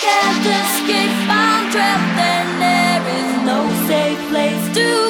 can't escape. I'm trapped and there is no safe place to.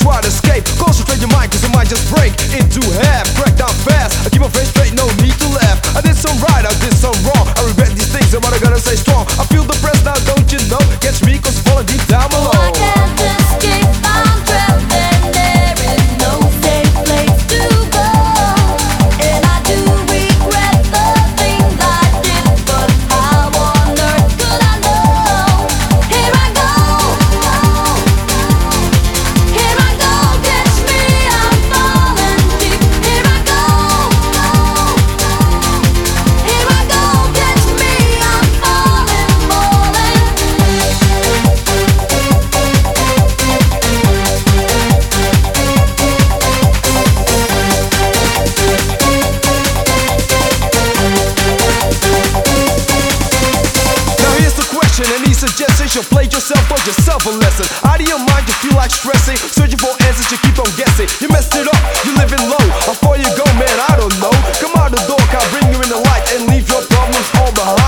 try to escape. Concentrate your mind cause your mind just break into half. Crack down fast, I keep my face straight, no need to laugh. I did some right, I did some wrong. I regret these things, but I gotta stay strong. I feel depressed now, don't suggestions, you'll play yourself, or yourself a lesson. Out of your mind, you feel like stressing, searching for answers, you keep on guessing. You messed it up, you living low. Before you go, man, I don't know. Come out the door, I'll bring you in the light and leave your problems all behind.